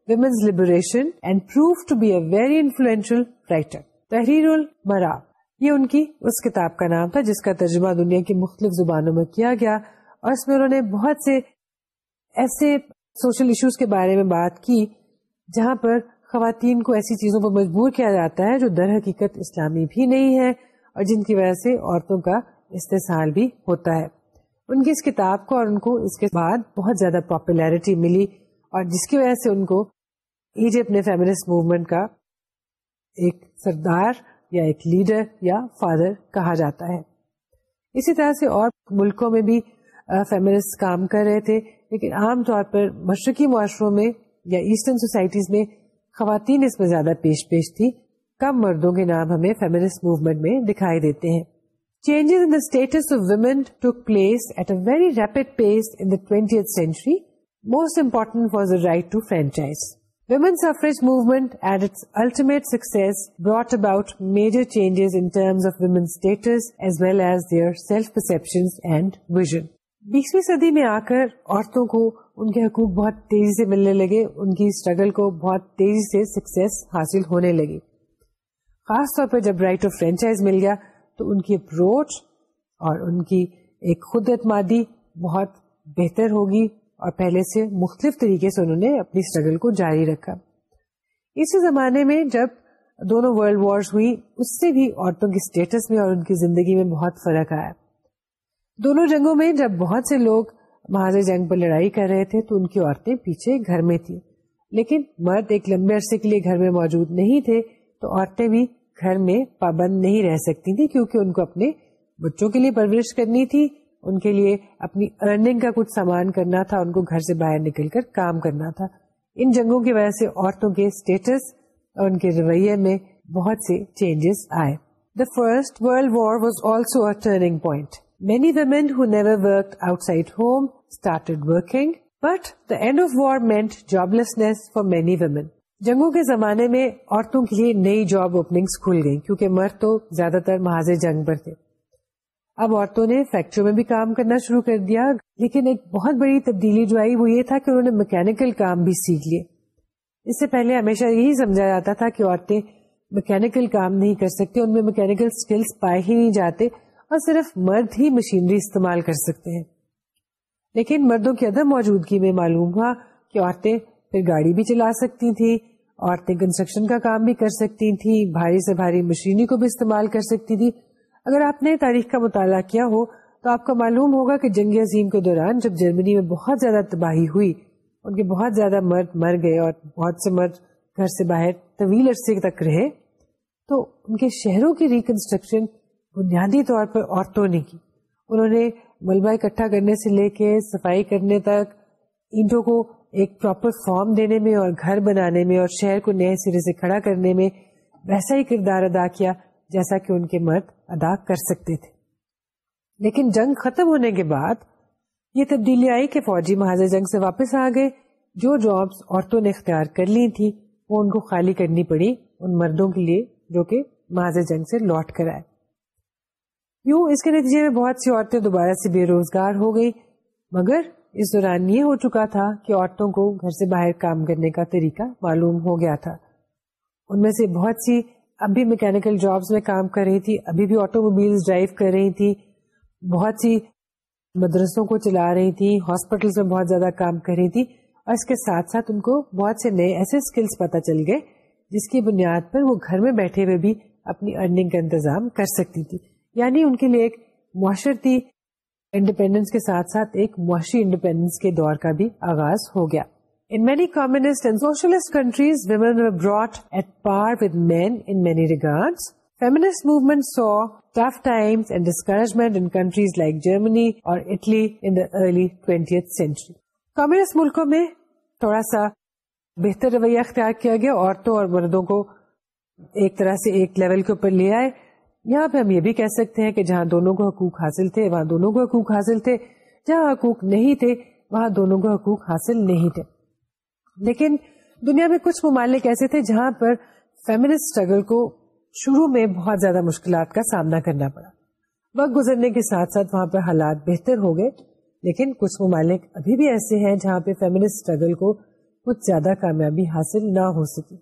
women's influential writer تحریر المراب یہ ان کی اس کتاب کا نام تھا جس کا ترجمہ دنیا کی مختلف زبانوں میں کیا گیا اور اس میں انہوں نے بہت سے ایسے سوشل ایشوز کے بارے میں بات کی جہاں پر خواتین کو ایسی چیزوں پر مجبور کیا جاتا ہے جو در حقیقت اسلامی بھی نہیں ہے اور جن کی وجہ سے عورتوں کا استحصال بھی ہوتا ہے ان کی اس کتاب کو اور ان کو اس کے بعد بہت زیادہ پاپولیرٹی ملی اور جس کی وجہ سے ان کو ایجپٹ نے فیمرس موومنٹ کا ایک سردار یا ایک لیڈر یا فادر کہا جاتا ہے اسی طرح سے اور ملکوں میں بھی فیملسٹ کام کر رہے تھے لیکن عام طور پر مشرقی معاشروں میں یا ایسٹرن سوسائٹیز میں خواتین اس میں زیادہ پیش پیش تھی کم مردوں کے نام ہمیں فیملس موومنٹ میں دکھائی دیتے ہیں changes in status of place at a very rapid pace in twenty century most to franchise women suffrage movement at its ultimate success brought about major changes in terms of women's status as well as their self perceptions and vision بیسویں صدی میں آ کر عورتوں کو ان کے حقوق بہت تیزی سے ملنے لگے ان کی اسٹرگل کو بہت تیزی سے سکسیس حاصل ہونے لگی خاص طور پہ جب رائٹ آف فرینچائز مل گیا تو ان کی اپروچ اور ان کی ایک خود اعتمادی بہت بہتر ہوگی اور پہلے سے مختلف طریقے سے انہوں نے اپنی اسٹرگل کو جاری رکھا اسی زمانے میں جب دونوں ورلڈ ہوئی اس سے بھی عورتوں کی اسٹیٹس میں اور ان کی زندگی میں بہت فرق آیا دونوں جنگوں میں جب بہت سے لوگ محاذ جنگ پر لڑائی کر رہے تھے تو ان کی عورتیں پیچھے گھر میں تھیں لیکن مرد ایک لمبے عرصے کے لیے گھر میں موجود نہیں تھے تو عورتیں بھی گھر میں پابند نہیں رہ سکتی تھیں کیونکہ ان کو اپنے بچوں کے لیے پرورش کرنی تھی ان کے لیے اپنی ارننگ کا کچھ سامان کرنا تھا ان کو گھر سے باہر نکل کر کام کرنا تھا ان جنگوں کی وجہ سے عورتوں کے اسٹیٹس اور ان کے رویے میں بہت سے چینجز آئے the first world war was also turning point many women work outside home started working but the end of war meant joblessness for many women جنگوں کے زمانے میں عورتوں کے لیے نئی جاب اوپننگ کھل گئی کیونکہ مرد تو زیادہ تر محاذ جنگ پر تھے اب عورتوں نے فیکٹریوں میں بھی کام کرنا شروع کر دیا لیکن ایک بہت بڑی تبدیلی جو آئی وہ یہ تھا کہ انہوں نے میکینکل کام بھی سیکھ لیے اس سے پہلے ہمیشہ یہی سمجھا جاتا تھا کہ عورتیں میکینکل کام نہیں کر سکتے ان میں اسکلس پائے ہی نہیں جاتے اور صرف مرد ہی مشینری استعمال کر سکتے ہیں لیکن مردوں کی عدم موجودگی میں معلوم ہوا کہ عورتیں پھر گاڑی بھی چلا سکتی تھیں عورتیں کنسٹرکشن کا کام بھی کر سکتی تھیں بھاری سے بھاری مشینری کو بھی استعمال کر سکتی تھیں اگر آپ نے تاریخ کا مطالعہ کیا ہو تو آپ کو معلوم ہوگا کہ جنگ عظیم کے دوران جب جرمنی میں بہت زیادہ تباہی ہوئی ان کے بہت زیادہ مرد مر گئے اور بہت سے مرد گھر سے باہر طویل عرصے تک رہے تو ان کے شہروں کی ریکنسٹرکشن بنیادی طور پر عورتوں نے کی انہوں نے ملبہ اکٹھا کرنے سے لے کے صفائی کرنے تک اینٹوں کو ایک پراپر فارم دینے میں اور گھر بنانے میں اور شہر کو نئے سرے سے کھڑا کرنے میں ویسا ہی کردار ادا کیا جیسا کہ ان کے مرد ادا کر سکتے تھے لیکن جنگ جنگ ختم ہونے کے بعد یہ تبدیلی آئی کہ فوجی محاذ سے واپس آ گئے جو جابس عورتوں نے اختیار کر لی تھی وہ ان کو خالی کرنی پڑی ان مردوں کے لیے جو کہ محاذ جنگ سے لوٹ کر آئے یوں اس کے نتیجے میں بہت سی عورتیں دوبارہ سے بے روزگار ہو گئی مگر اس دوران یہ ہو چکا تھا کہ عورتوں کو گھر سے باہر کام کرنے کا طریقہ معلوم ہو گیا تھا ان میں سے بہت سی اب بھی میکینکل جابس میں کام کر رہی تھی ابھی بھی آٹو موبائل ڈرائیو کر رہی تھی بہت سی مدرسوں کو چلا رہی تھی ہاسپٹلس میں بہت زیادہ کام کر رہی تھی اور اس کے ساتھ ساتھ ان کو بہت سے نئے ایسے اسکلس پتہ چل گئے جس کی بنیاد پر وہ گھر میں بیٹھے ہوئے بھی اپنی ارننگ کا انتظام کر سکتی تھی یعنی ان کے لیے ایک معاشرتی انڈیپینڈنس کے ساتھ ساتھ ایک معاشی انڈیپینڈنس کے دور کا بھی آغاز ہو گیا ان مینیونسٹ اینڈ سوشل جرمنی اور اٹلی انلیٹی کمسٹ ملکوں میں تھوڑا سا بہتر رویہ اختیار کیا گیا عورتوں اور مردوں کو ایک طرح سے ایک لیول کے اوپر لے آئے یہاں پہ ہم یہ بھی کہہ سکتے ہیں کہ جہاں دونوں کو حقوق حاصل تھے وہاں دونوں کے حقوق حاصل تھے جہاں حقوق نہیں تھے وہاں دونوں کے حقوق حاصل نہیں تھے لیکن دنیا میں کچھ ممالک ایسے تھے جہاں پر اسٹرگل کو شروع میں بہت زیادہ مشکلات کا سامنا کرنا پڑا وقت گزرنے کے ساتھ ساتھ وہاں پر حالات بہتر ہو گئے لیکن کچھ ممالک ابھی بھی ایسے ہیں جہاں پہ اسٹرگل کو کچھ زیادہ کامیابی حاصل نہ ہو سکی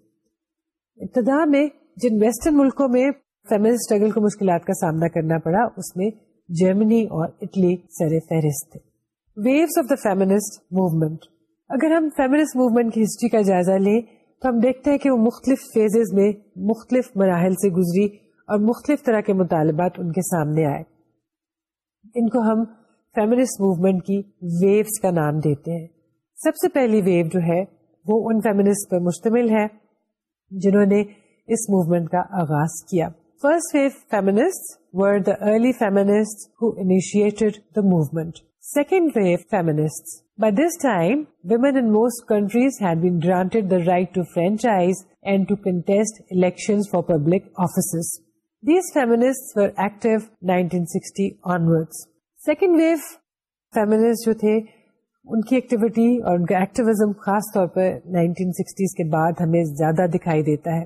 ابتدا میں جن ویسٹرن ملکوں میں اسٹرگل کو مشکلات کا سامنا کرنا پڑا اس میں جرمنی اور اٹلی سر فہرست تھے views of the feminist movement اگر ہم فیمنسٹ موومنٹ کی ہسٹری کا جائزہ لیں تو ہم دیکھتے ہیں کہ وہ مختلف فیزز میں مختلف مراحل سے گزری اور مختلف طرح کے مطالبات ان ان کے سامنے آئے کو ہم موومنٹ کی ویوز کا نام دیتے ہیں سب سے پہلی ویو جو ہے وہ ان فیمنس پر مشتمل ہے جنہوں نے اس موومنٹ کا آغاز کیا first wave feminist were who initiated the movement second wave feminist by this onwards. Second wave feminist جو تھے ان کی ایکٹیویٹی اور ان کا خاص طور پر کے بعد ہمیں زیادہ دکھائی دیتا ہے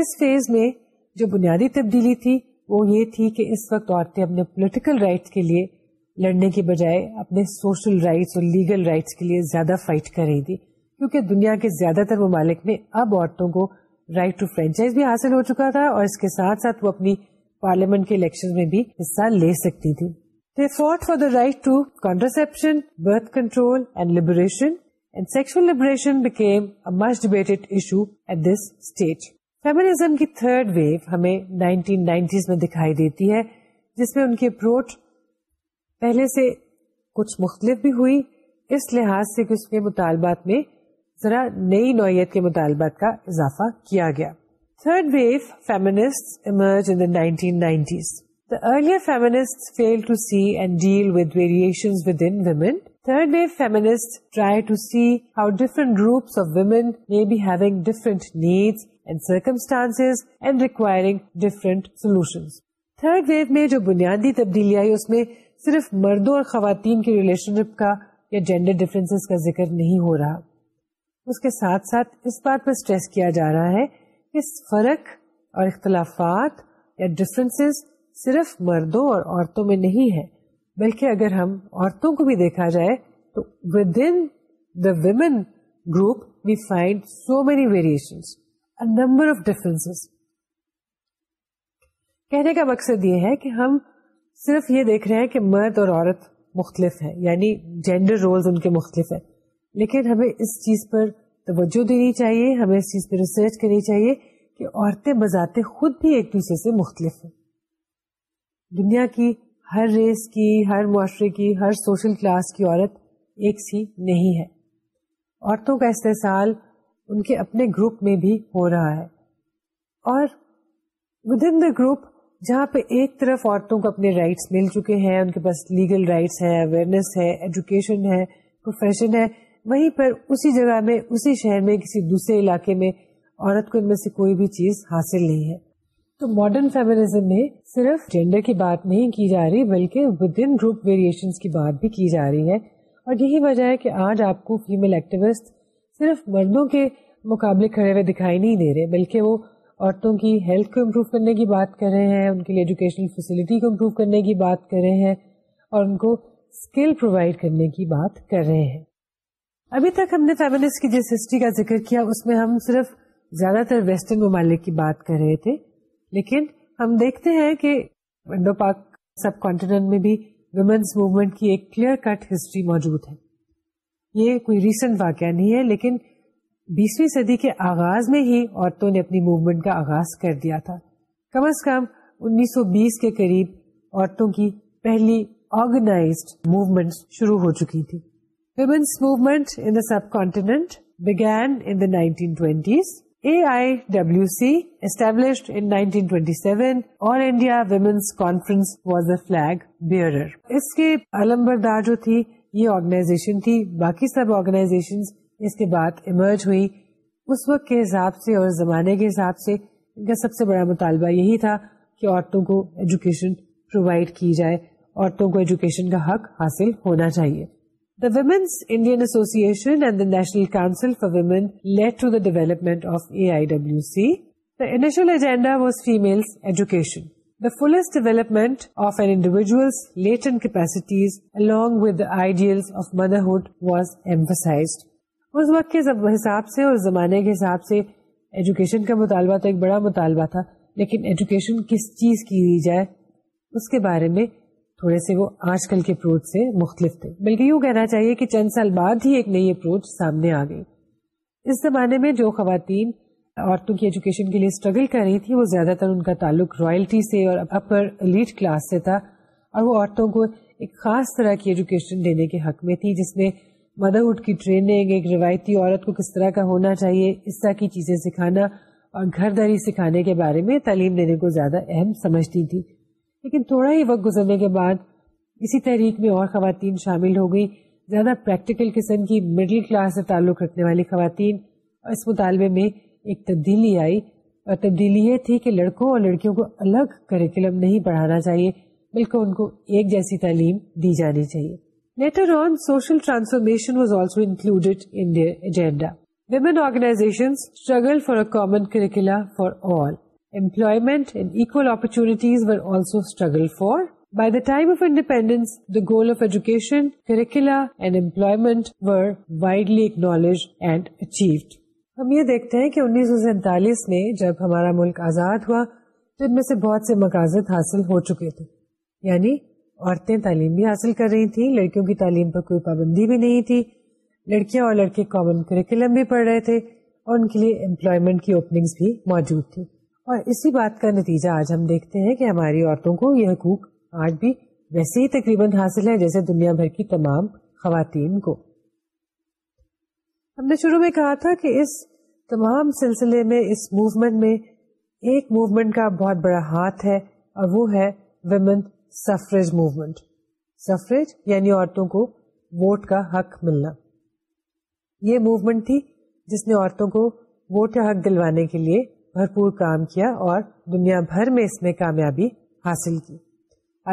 اس فیز میں جو بنیادی تبدیلی تھی وہ یہ تھی کہ اس وقت عورتیں اپنے پولیٹیکل رائٹ کے لیے لڑنے کے بجائے اپنے سوشل رائٹس اور لیگل رائٹس کے لیے زیادہ فائٹ کر رہی تھی کیونکہ دنیا کے زیادہ تر ممالک میں اب عورتوں کو رائٹ ٹو فرینچائز بھی حاصل ہو چکا تھا اور اس کے ساتھ ساتھ وہ اپنی پارلیمنٹ کے الیکشن میں بھی حصہ لے سکتی تھی the fought for the right control birth liberation liberation and liberation became a issue debated this at this stage. Third wave ہمیں wave نائنٹیز میں mein دیتی ہے جس میں ان كے approach پہلے سے کچھ مختلف بھی ہوئی اس لحاظ سے کہ اس کے مطالبات میں ذرا نئی نوعیت کے مطالبات کا اضافہ کیا گیا third wave feminist emerge فیمنسٹینٹیز earliest fail to see and deal with variation women third wave فیمنسٹرنٹ groups of women different needs and circumstance and requiring different solution third wave میں جو بنیادی تبدیلی آئی اس میں صرف مردوں اور خواتین کی ریلیشن شپ کا یا جینڈر ڈفرینس کا ذکر نہیں ہو رہا اس کے ساتھ ساتھ اس بات پر سٹریس کیا جا رہا ہے کہ فرق اور اختلافات یا ڈفرینس صرف مردوں اور عورتوں میں نہیں ہے بلکہ اگر ہم عورتوں کو بھی دیکھا جائے تو with in the women group we find so many variation number of difference کہنے کا مقصد یہ ہے کہ ہم صرف یہ دیکھ رہے ہیں کہ مرد اور عورت مختلف ہے یعنی جینڈر رولز ان کے مختلف ہیں لیکن ہمیں اس چیز پر توجہ دینی چاہیے ہمیں اس چیز پہ ریسرچ کرنی چاہیے کہ عورتیں بذات خود بھی ایک دوسرے سے مختلف ہیں دنیا کی ہر ریس کی ہر معاشرے کی ہر سوشل کلاس کی عورت ایک سی نہیں ہے عورتوں کا استحصال ان کے اپنے گروپ میں بھی ہو رہا ہے اور ود ان دا گروپ جہاں پہ ایک طرف عورتوں کو اپنے رائٹس مل چکے ہیں ان کے پاس لیگل رائٹس ہیں اویئرنیس ہے ایجوکیشن ہے پروفیشن ہے وہیں پر اسی جگہ میں اسی شہر میں کسی دوسرے علاقے میں عورت کو ان میں سے کوئی بھی چیز حاصل نہیں ہے تو ماڈرن فیملیزم میں صرف جینڈر کی بات نہیں کی جا رہی بلکہ ود ان گروپ ویریشن کی بات بھی کی جا رہی ہے اور یہی وجہ ہے کہ آج آپ کو فیمل ایکٹیوسٹ صرف مردوں کے مقابلے کھڑے ہوئے دکھائی نہیں دے رہے بلکہ وہ عورتوں کی ہیلتھ کو امپروو کرنے کی بات کر رہے ہیں ان کے لیے ایجوکیشنل فیسلٹی کو امپروو کرنے کی بات کر رہے ہیں اور ان کو اسکل پرووائڈ کرنے کی بات کر رہے ہیں ابھی تک ہم نے کی جس ہسٹری کا ذکر کیا اس میں ہم صرف زیادہ تر ویسٹرن ممالک کی بات کر رہے تھے لیکن ہم دیکھتے ہیں کہ انڈو پاک سب کانٹیننٹ میں بھی ویمنس موومنٹ کی ایک کلیئر کٹ ہسٹری موجود ہے یہ کوئی ریسنٹ واقعہ نہیں ہے لیکن بیسویں صدی کے آغاز میں ہی عورتوں نے اپنی موومنٹ کا آغاز کر دیا تھا کم از کم انیس سو بیس کے قریب عورتوں کی پہلی آرگنائز موومنٹ شروع ہو چکی تھی women's movement in subcontinent began in the nineteen twenties A I W C established in nineteen twenty seven all India women's conference was a flag اس کے علم بردار جو تھی یہ آرگنائزیشن تھی باقی سب آرگنائزیشن اس کے بعد ایمرج ہوئی اس وقت کے حساب سے اور زمانے کے حساب سے ان کا سب سے بڑا مطالبہ یہی تھا کہ عورتوں کو ایجوکیشن پرووائڈ کی جائے عورتوں کو ایجوکیشن کا حق حاصل ہونا چاہیے The Women's Indian Association and the National Council for Women led to the development of AIWC. The initial agenda was female's education. The fullest development of an individual's latent capacities along with the ideals of motherhood was emphasized. اس وقت کے حساب سے اور زمانے کے حساب سے ایجوکیشن کا مطالبہ تو ایک بڑا مطالبہ تھا لیکن ایجوکیشن کس چیز کی دی جائے اس کے بارے میں تھوڑے سے وہ آج کل کے اپروچ سے مختلف تھے بلکہ یوں کہنا چاہیے کہ چند سال بعد ہی ایک نئی اپروچ سامنے آ گئی اس زمانے میں جو خواتین عورتوں کی ایجوکیشن کے لیے اسٹرگل کر رہی تھی وہ زیادہ تر ان کا تعلق رائلٹی سے اور اپر لیڈ کلاس سے تھا اور وہ عورتوں کو ایک خاص طرح کی ایجوکیشن دینے کے حق میں تھی جس میں مدرہڈ کی ٹریننگ ایک روایتی عورت کو کس طرح کا ہونا چاہیے اس طرح کی چیزیں سکھانا اور گھر داری سکھانے کے بارے میں تعلیم دینے کو زیادہ اہم سمجھتی تھی لیکن تھوڑا ہی وقت گزرنے کے بعد اسی تحریک میں اور خواتین شامل ہو گئی زیادہ پریکٹیکل قسم کی مڈل کلاس سے تعلق رکھنے والی خواتین اور اس مطالبے میں ایک تبدیلی آئی اور تبدیلی یہ تھی کہ لڑکوں اور لڑکیوں کو الگ کریکولم نہیں پڑھانا چاہیے بلکہ ان کو ایک جیسی تعلیم دی جانی چاہیے Later on, social transformation was also included in their agenda. Women organizations struggled for a common curricula for all. Employment and equal opportunities were also struggled for. By the time of independence, the goal of education, curricula and employment were widely acknowledged and achieved. ہم یہ دیکھتے ہیں کہ انیس سو سینتالیس میں جب ہمارا ملک آزاد ہوا تو ان میں سے بہت سے مقاصد حاصل ہو چکے تھے یعنی عورتیں تعلیم بھی حاصل کر رہی تھیں لڑکیوں کی تعلیم پر کوئی پابندی بھی نہیں تھی لڑکیاں اور لڑکے کامن کریکولم بھی پڑھ رہے تھے اور ان کے لیے امپلائمنٹ کی بھی موجود تھی اور اسی بات کا نتیجہ آج ہم دیکھتے ہیں کہ ہماری عورتوں کو یہ حقوق آج بھی ویسے ہی تقریباً حاصل ہے جیسے دنیا بھر کی تمام خواتین کو ہم نے شروع میں کہا تھا کہ اس تمام سلسلے میں اس موومنٹ میں ایک موومنٹ کا بہت بڑا ہاتھ ہے اور وہ ہے ویمن سفریج موومنٹ سفریج یعنی عورتوں کو ووٹ کا حق ملنا یہ موومنٹ تھی جس نے عورتوں کو ووٹ کا حق دلوانے کے لیے بھرپور کام کیا اور دنیا بھر میں اس میں کامیابی حاصل کی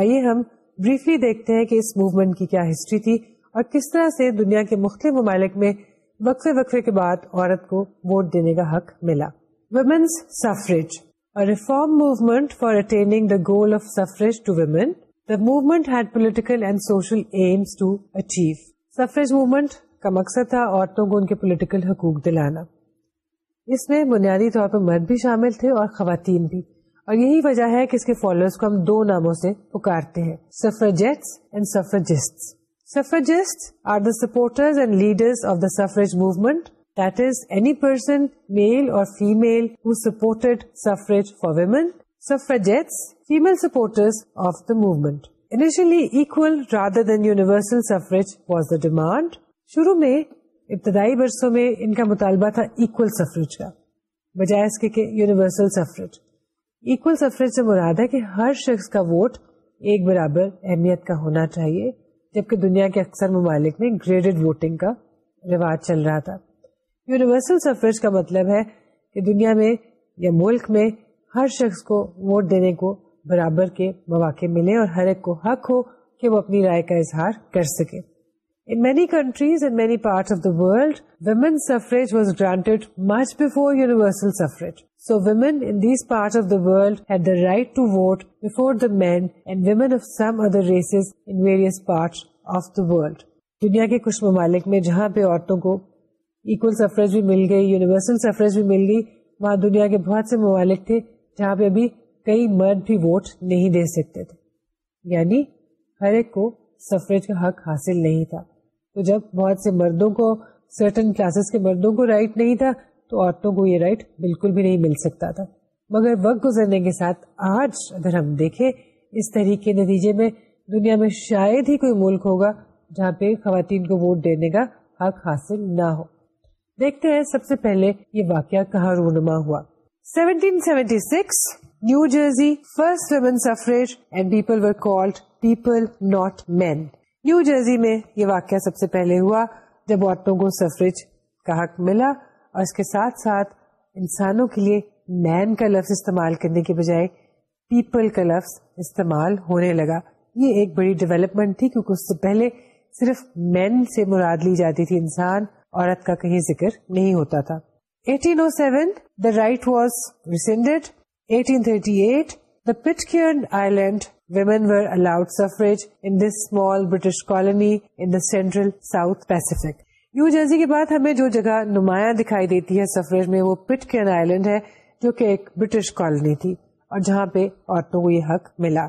آئیے ہم بریفلی دیکھتے ہیں کہ اس موومنٹ کی کیا ہسٹری تھی اور کس طرح سے دنیا کے مختلف ممالک میں وقفے وقفے کے بعد عورت کو ووٹ دینے کا حق ملا women's suffrage a reform movement for attaining the goal of suffrage to women. The movement had political and social aims to achieve. Suffrage movement کا مقصد تھا عورتوں کو ان کے پولیٹیکل حقوق دلانا اس میں بنیادی طور پر مرد بھی شامل تھے اور خواتین بھی اور یہی وجہ ہے کہ اس کے فالوئر کو ہم دو ناموں سے پکارتے ہیں suffragettes and suffragist suffragist are the supporters and leaders of the suffrage movement male اور female who support suffrage for women suffragettes female supporter movement initiate rather than universal suffrage was the demand شروع میں ابتدائی برسوں میں ان کا مطالبہ تھا equal suffrage کا بجائے اس کے یونیورسل سفریج ایکول سفریج سے مراد ہے کہ ہر شخص کا ووٹ ایک برابر اہمیت کا ہونا چاہیے جبکہ دنیا کے اکثر ممالک میں گریڈڈ ووٹنگ کا رواج چل رہا تھا یونیورسل سفریج کا مطلب ہے کہ دنیا میں یا ملک میں ہر شخص کو ووٹ دینے کو برابر کے مواقع ملے اور ہر ایک کو حق ہو کہ وہ اپنی رائے کا اظہار کر سکے In many countries and many parts of the world, women's suffrage was granted much before universal suffrage. So women in these parts of the world had the right to vote before the men and women of some other races in various parts of the world. دنیا کے کچھ ممالک میں جہاں پہ عورتوں کو equal suffrage بھی مل گئی یونیورسل سفریج بھی مل گئی وہاں دنیا کے بہت سے ممالک تھے جہاں پہ ابھی کئی مرد بھی ووٹ نہیں دے سکتے تھے یعنی ہر ایک کو سفریج کا حق حاصل نہیں تھا تو جب بہت سے مردوں کو سرٹن کلاسز کے مردوں کو رائٹ نہیں تھا تو عورتوں کو یہ رائٹ بالکل بھی نہیں مل سکتا تھا مگر وقت گزرنے کے ساتھ آج اگر ہم دیکھیں اس طریقے کے نتیجے میں دنیا میں شاید ہی کوئی ملک ہوگا جہاں پہ خواتین کو ووٹ دینے کا حق حاصل نہ ہو دیکھتے ہیں سب سے پہلے یہ واقعہ کہاں رونما ہوا 1776 New Jersey first women suffrage and people people were not men New Jersey میں یہ واقعہ سب سے پہلے ہوا جب عورتوں کو سفریج کا حق ملا اور اس کے ساتھ ساتھ انسانوں کے لیے مین کا لفظ استعمال کرنے کے بجائے پیپل کا لفظ استعمال ہونے لگا یہ ایک بڑی ڈیولپمنٹ تھی کیونکہ اس سے پہلے صرف مین سے مراد لی جاتی تھی انسان عورت کا کہیں ذکر نہیں ہوتا تھا 1807 او seven the right was rescinded eighteen thirty eight the Pitcairn women were suffrage in this small British colony in the central Pacific New Jersey کے بعد ہمیں جو جگہ نمایاں دکھائی دیتی ہے سفریج میں وہ پٹکرن آئیلینڈ ہے جو کہ ایک برٹش کالونی تھی اور جہاں پہ عورتوں کو یہ حق ملا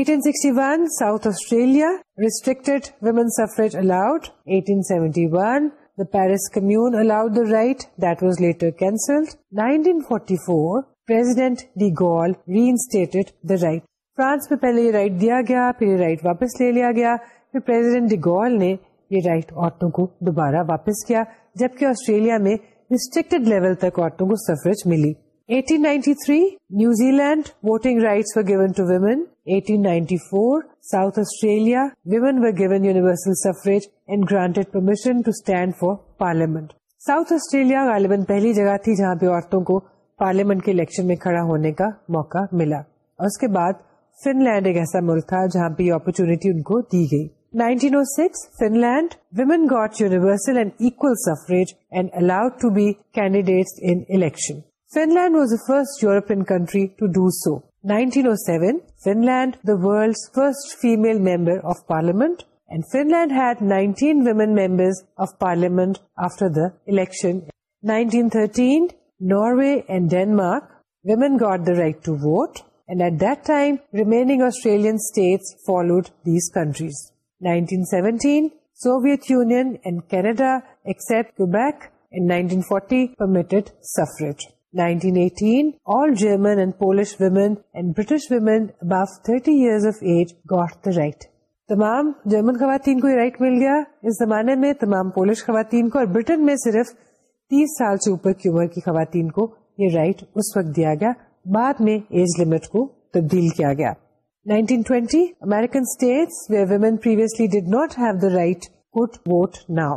1861 South Australia restricted women suffrage allowed 1871 seventy The the Paris Commune allowed right that was later cancelled. 1944, President de Gaulle reinstated the right. France میں پہلے یہ رائٹ دیا گیا پھر یہ رائٹ واپس لے لیا گیا پھر دی گوئل نے یہ رائٹ عورتوں کو دوبارہ واپس کیا جبکہ آسٹریلیا میں ریسٹرکٹ لیول تک عورتوں کو سفرج ملی 1893 New Zealand voting given to women eighteen ninety four South Australia women وسل suffrage and granted permission to stand for parliament South Australia غالباً پہلی جگہ تھی جہاں پہ عورتوں کو پارلیمنٹ کے الیکشن میں کھڑا ہونے کا موقع ملا اور اس کے بعد فن لینڈ ایک ایسا ملک تھا جہاں پہ یہ اپرچونیٹی ان کو دی گئی nineteen oh six Finland women got universal and equal suffrage and allowed to be candidate in election Finland was a first European country to do so 1907, Finland, the world's first female member of parliament, and Finland had 19 women members of parliament after the election. 1913, Norway and Denmark, women got the right to vote, and at that time, remaining Australian states followed these countries. 1917, Soviet Union and Canada, except Quebec, in 1940 permitted suffrage. 1918, all German and Polish women and British women above 30 years of age got the right. تمام German خواتین کو یہ right مل گیا اس زمانے میں تمام polish خواتین کو اور برٹن میں صرف تیس سال سے اوپر کی عمر کی خواتین کو یہ رائٹ اس وقت دیا گیا بعد میں ایج لمٹ کو تبدیل کیا گیا 1920 American states where women previously did not have the right cut vote now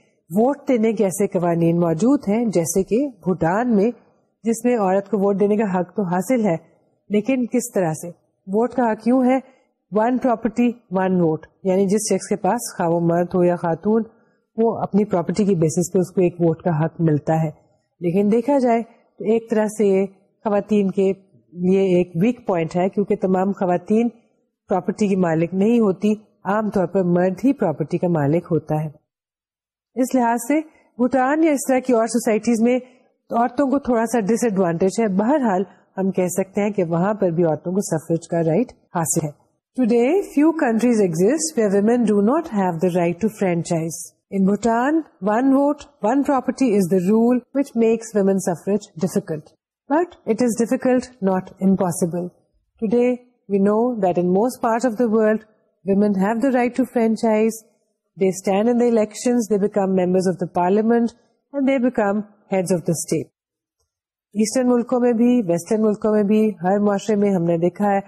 vote دینے کے ایسے قوانین موجود ہیں جیسے کہ بھوٹان میں جس میں عورت کو ووٹ دینے کا حق تو حاصل ہے لیکن کس طرح سے ووٹ کا حق یوں ہے ون پراپرٹی ون ووٹ یعنی جس شخص کے پاس خواہ مرد ہو یا خاتون وہ اپنی پراپرٹی کی بیسس پہ اس کو ایک ووٹ کا حق ملتا ہے لیکن دیکھا جائے تو ایک طرح سے یہ خواتین کے لیے ایک ویک پوائنٹ ہے کیونکہ تمام خواتین پراپرٹی کی مالک نہیں ہوتی عام طور پر مرد ہی پراپرٹی کا مالک ہوتا ہے اس لحاظ سے بھوٹان یا اس طرح کی اور سوسائٹیز میں عورتوں کو تھوڑا سا ڈس ایڈوانٹیج ہے بہرحال ہم کہہ سکتے ہیں کہ وہاں پر بھی عورتوں کو سفرج کا رائٹ حاصل ہے today few countries exist women do not have the right to franchise in Bhutan one vote one property is the rule which makes women suffrage difficult but it is difficult not impossible today we know that in most part of the world women have the right to franchise they they they stand in the the elections, become members of parliament, and they stand for parliament the state eastern بھی western بھی ہر معاشرے میں ہم نے دیکھا ہے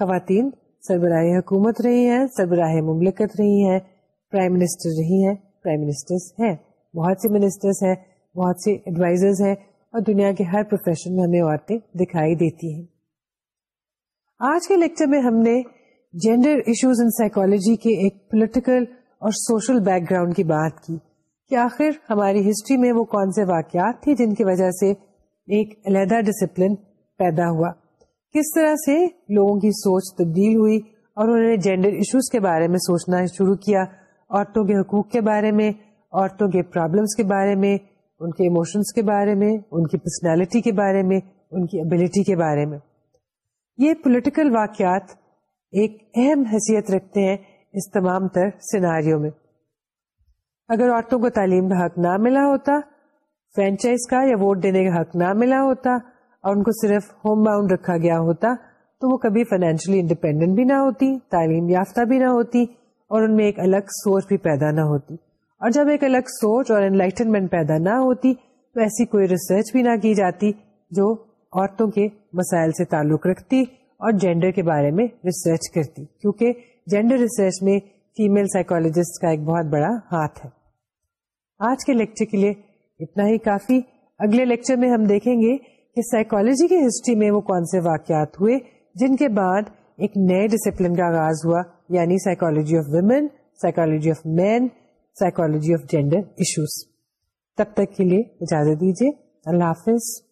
خواتین سربراہ حکومت رہی ہیں سربراہ رہی ہیں پرائم منسٹر ہیں بہت سے منسٹر ہیں بہت ایڈوائزرز ہیں اور دنیا کے ہر پروفیشن میں ہمیں عورتیں دکھائی دیتی ہیں آج کے لیکچر میں ہم نے جینڈر ایشوز ان سائکالوجی کے ایک پولیٹیکل اور سوشل بیک گراؤنڈ کی بات کی کہ آخر ہماری ہسٹری میں وہ کون سے واقعات تھے جن کی وجہ سے ایک علیحدہ ڈسپلن پیدا ہوا کس طرح سے لوگوں کی سوچ تبدیل ہوئی اور انہوں نے جینڈر ایشوز کے بارے میں سوچنا شروع کیا عورتوں کے حقوق کے بارے میں عورتوں کے پرابلمس کے بارے میں ان کے ایموشنس کے بارے میں ان کی پرسنالٹی کے بارے میں ان کی ابیلٹی کے بارے میں یہ پولیٹیکل واقعات ایک اہم حیثیت رکھتے ہیں اس تمام تر سیناریوں میں اگر عورتوں کو تعلیم کا حق نہ ملا ہوتا فرینچائز کا یا ووٹ دینے کا حق نہ ملا ہوتا اور ان کو صرف ہوم باؤنڈ رکھا گیا ہوتا تو وہ کبھی فائنینشلی انڈیپینڈنٹ بھی نہ ہوتی تعلیم یافتہ بھی نہ ہوتی اور ان میں ایک الگ سوچ بھی پیدا نہ ہوتی اور جب ایک الگ سوچ اور انلائٹنمنٹ پیدا نہ ہوتی تو ایسی کوئی ریسرچ بھی نہ کی جاتی جو عورتوں کے مسائل سے تعلق رکھتی اور جینڈر کے بارے میں ریسرچ کرتی کیونکہ جینڈر ریسرچ میں فیمل سائیکولوجسٹ کا ایک بہت بڑا ہاتھ ہے آج کے کے لیکچر لیے اتنا ہی کافی اگلے لیکچر میں ہم دیکھیں گے کہ سائیکولوجی کے ہسٹری میں وہ کون سے واقعات ہوئے جن کے بعد ایک نئے ڈسپلن کا آغاز ہوا یعنی psychology of women psychology of men psychology of gender issues تب تک کے لیے اجازت دیجیے اللہ حافظ